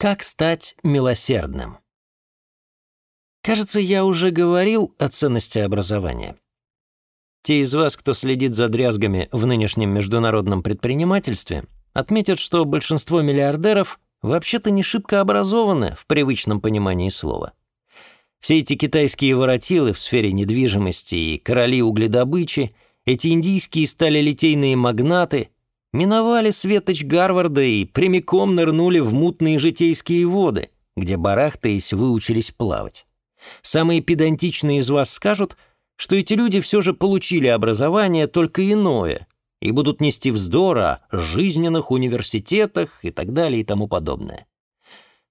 Как стать милосердным? Кажется, я уже говорил о ценности образования. Те из вас, кто следит за дрязгами в нынешнем международном предпринимательстве, отметят, что большинство миллиардеров вообще-то не шибко образованы в привычном понимании слова. Все эти китайские воротилы в сфере недвижимости и короли угледобычи, эти индийские сталелитейные магнаты миновали светоч Гарварда и прямиком нырнули в мутные житейские воды, где барахтаясь выучились плавать. Самые педантичные из вас скажут, что эти люди все же получили образование только иное и будут нести вздор о жизненных университетах и так далее и тому подобное.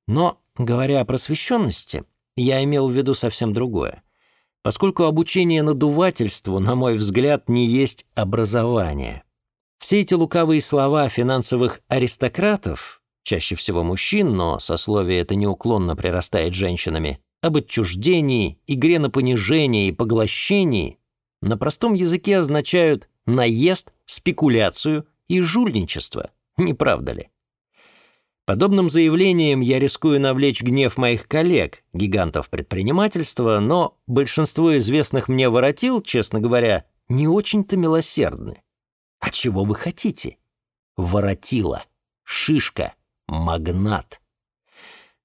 Но, говоря о просвещенности, я имел в виду совсем другое. Поскольку обучение надувательству, на мой взгляд, не есть образование. Все эти лукавые слова финансовых аристократов, чаще всего мужчин, но сословие это неуклонно прирастает женщинами, об отчуждении, игре на понижение и поглощении, на простом языке означают наезд, спекуляцию и жульничество, не правда ли? Подобным заявлением я рискую навлечь гнев моих коллег, гигантов предпринимательства, но большинство известных мне воротил, честно говоря, не очень-то милосердны. А чего вы хотите? Воротила, шишка, магнат.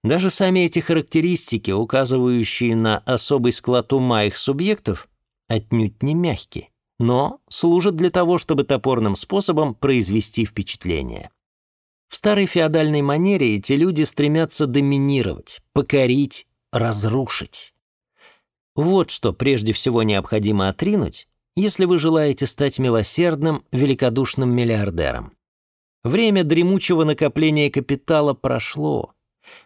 Даже сами эти характеристики, указывающие на особый склад ума их субъектов, отнюдь не мягкие, но служат для того, чтобы топорным способом произвести впечатление. В старой феодальной манере эти люди стремятся доминировать, покорить, разрушить. Вот что прежде всего необходимо отринуть, если вы желаете стать милосердным, великодушным миллиардером. Время дремучего накопления капитала прошло.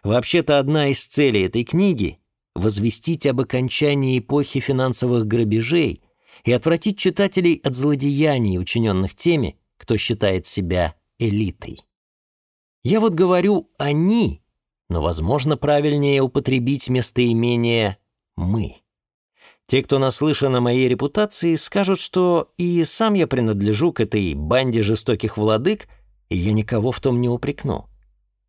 Вообще-то одна из целей этой книги — возвестить об окончании эпохи финансовых грабежей и отвратить читателей от злодеяний, учиненных теми, кто считает себя элитой. Я вот говорю «они», но, возможно, правильнее употребить местоимение «мы». Те, кто наслышан о моей репутации, скажут, что и сам я принадлежу к этой банде жестоких владык, и я никого в том не упрекну.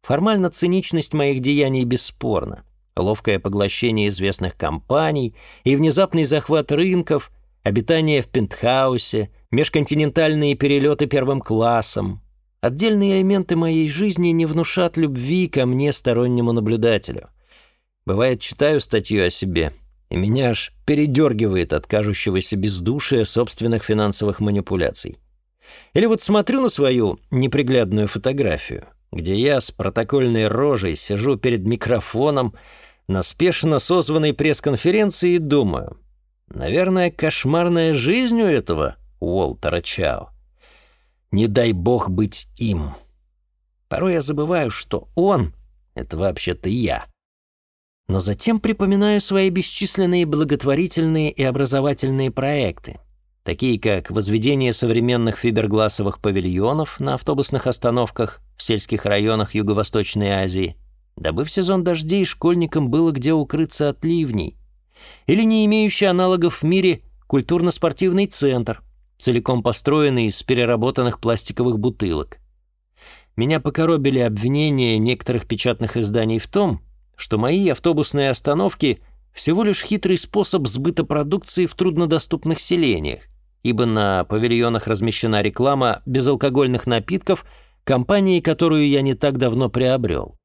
Формально циничность моих деяний бесспорна. Ловкое поглощение известных компаний и внезапный захват рынков, обитание в пентхаусе, межконтинентальные перелеты первым классом, Отдельные элементы моей жизни не внушат любви ко мне стороннему наблюдателю. Бывает, читаю статью о себе, и меня аж передергивает от кажущегося бездушия собственных финансовых манипуляций. Или вот смотрю на свою неприглядную фотографию, где я с протокольной рожей сижу перед микрофоном на спешно созванной пресс-конференции и думаю, наверное, кошмарная жизнь у этого Уолтера Чао. Не дай бог быть им. Порой я забываю, что он — это вообще-то я. Но затем припоминаю свои бесчисленные благотворительные и образовательные проекты, такие как возведение современных фибергласовых павильонов на автобусных остановках в сельских районах Юго-Восточной Азии, дабы в сезон дождей школьникам было где укрыться от ливней, или не имеющий аналогов в мире культурно-спортивный центр — целиком построенный из переработанных пластиковых бутылок. Меня покоробили обвинения некоторых печатных изданий в том, что мои автобусные остановки всего лишь хитрый способ сбыта продукции в труднодоступных селениях, ибо на павильонах размещена реклама безалкогольных напитков компании, которую я не так давно приобрел.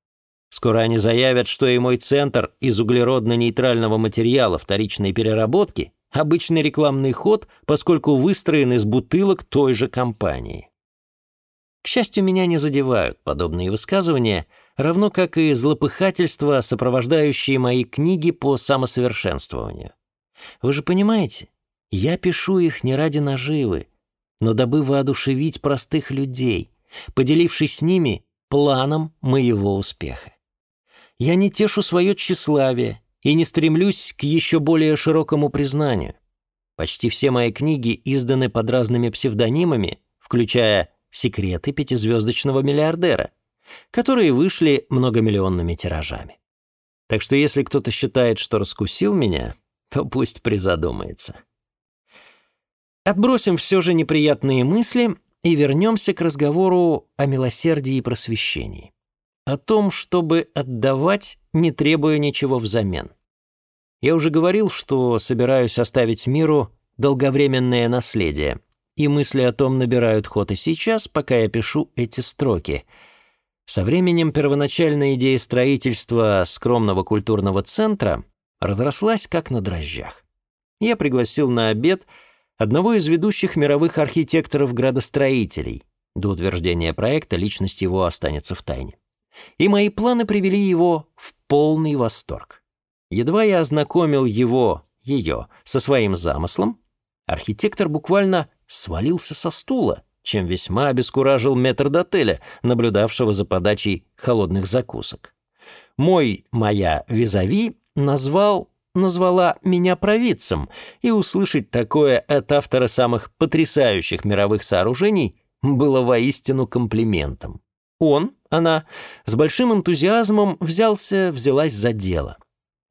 Скоро они заявят, что и мой центр из углеродно-нейтрального материала вторичной переработки Обычный рекламный ход, поскольку выстроен из бутылок той же компании. К счастью, меня не задевают подобные высказывания, равно как и злопыхательства, сопровождающие мои книги по самосовершенствованию. Вы же понимаете, я пишу их не ради наживы, но дабы воодушевить простых людей, поделившись с ними планом моего успеха. Я не тешу свое тщеславие, и не стремлюсь к еще более широкому признанию. Почти все мои книги изданы под разными псевдонимами, включая «Секреты пятизвездочного миллиардера», которые вышли многомиллионными тиражами. Так что если кто-то считает, что раскусил меня, то пусть призадумается. Отбросим все же неприятные мысли и вернемся к разговору о милосердии и просвещении. о том, чтобы отдавать, не требуя ничего взамен. Я уже говорил, что собираюсь оставить миру долговременное наследие, и мысли о том набирают ход и сейчас, пока я пишу эти строки. Со временем первоначальная идея строительства скромного культурного центра разрослась как на дрожжах. Я пригласил на обед одного из ведущих мировых архитекторов-градостроителей. До утверждения проекта личность его останется в тайне. И мои планы привели его в полный восторг. Едва я ознакомил его, ее, со своим замыслом, архитектор буквально свалился со стула, чем весьма обескуражил метрдотеля, наблюдавшего за подачей холодных закусок. Мой, моя визави назвал, назвала меня провидцем, и услышать такое от автора самых потрясающих мировых сооружений было воистину комплиментом. Он, она, с большим энтузиазмом взялся, взялась за дело.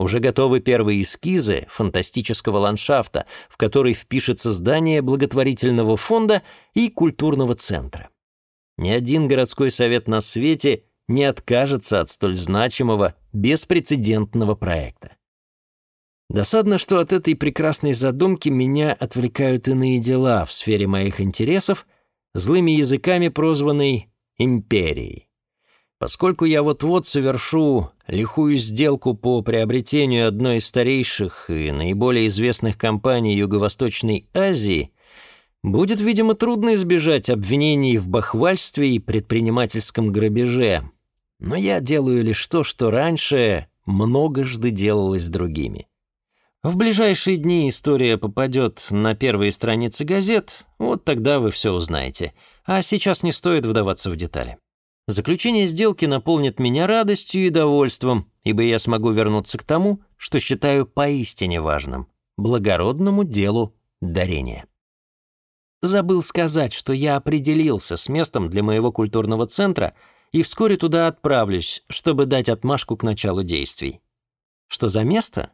Уже готовы первые эскизы фантастического ландшафта, в который впишется здание благотворительного фонда и культурного центра. Ни один городской совет на свете не откажется от столь значимого, беспрецедентного проекта. Досадно, что от этой прекрасной задумки меня отвлекают иные дела в сфере моих интересов, злыми языками прозванной «империей». Поскольку я вот-вот совершу лихую сделку по приобретению одной из старейших и наиболее известных компаний Юго-Восточной Азии, будет, видимо, трудно избежать обвинений в бахвальстве и предпринимательском грабеже. Но я делаю лишь то, что раньше многожды делалось другими. В ближайшие дни история попадет на первые страницы газет, вот тогда вы все узнаете. А сейчас не стоит вдаваться в детали. Заключение сделки наполнит меня радостью и довольством, ибо я смогу вернуться к тому, что считаю поистине важным – благородному делу дарения. Забыл сказать, что я определился с местом для моего культурного центра и вскоре туда отправлюсь, чтобы дать отмашку к началу действий. Что за место?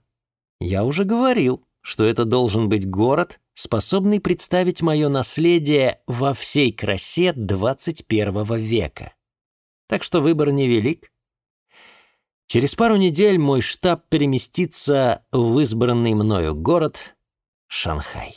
Я уже говорил, что это должен быть город, способный представить мое наследие во всей красе 21 века так что выбор невелик. Через пару недель мой штаб переместится в избранный мною город Шанхай.